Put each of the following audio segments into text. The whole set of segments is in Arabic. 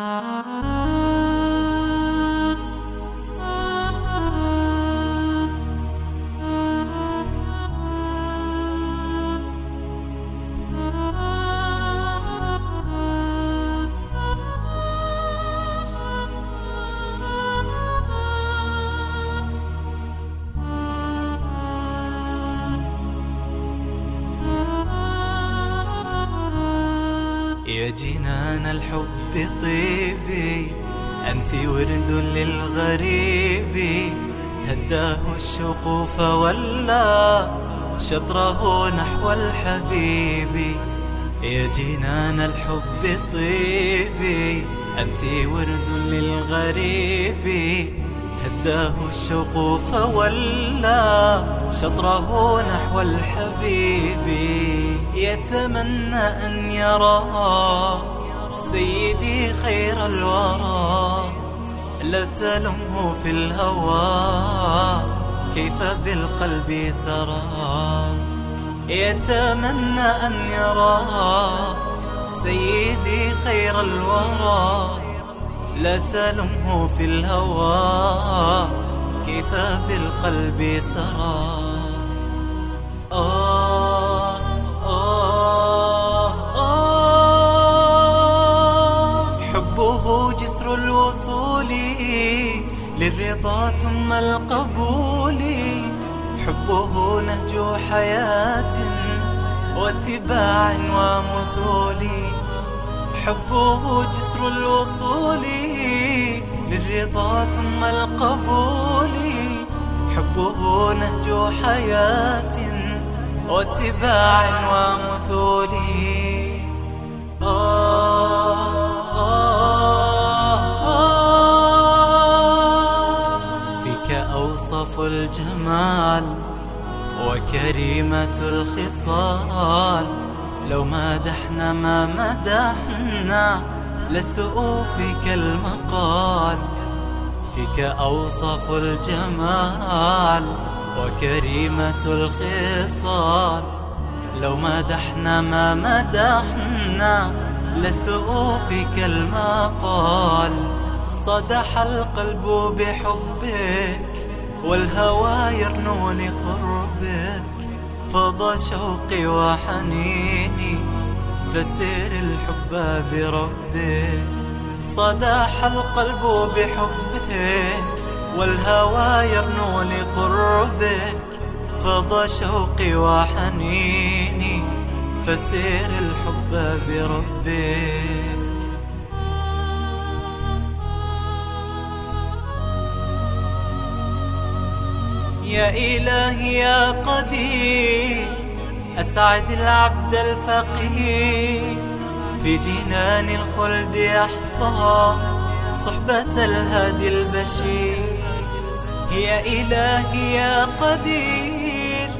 啊。يا جنان الحب طيبي أنت ورد للغريب. هداه الشوق فولى شطره نحو الحبيب. يا جنان الحب طيبي أنت ورد للغريب. هداه الشوق فولى شطره نحو الحبيب. يتمنى أن يرى سيدي خير الورى. لا تلمه في الهوى كيف بالقلب سرى. يتمنى أن يرى سيدي خير الورى. لا تلمه في الهوى كيف بالقلب سرى. للرضا ثم القبول حبه نهج حياة واتباع ومثول حبه جسر الوصول. للرضا ثم القبول حبه نهج حياة واتباع ومثول. الجمال وكريمة الخصال. لو مدحنا ما مدحنا لست أوفيك المقال. فيك أوصف الجمال وكريمة الخصال. لو مدحنا ما مدحنا لست أوفيك المقال. صدح القلب بحبك والهوى يرنو لقربك فضى شوقي وحنيني فسر الحب بربك. صداح القلب بحبك والهوى يرنو لقربك فضى شوقي وحنيني فسر الحب بربك. يا إلهي يا قدير أسعد العبد الفقير. في جنان الخلد يحظى صحبة الهادي البشير. يا إلهي يا قدير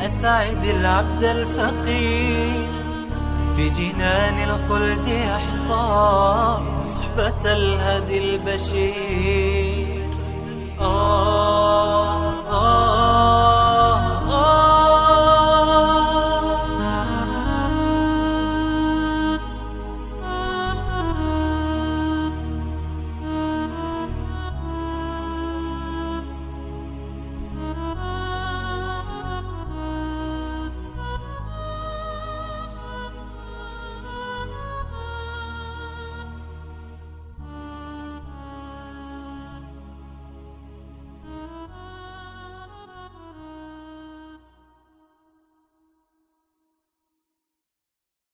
أسعد العبد الفقير. في جنان الخلد يحظى صحبة الهادي البشير.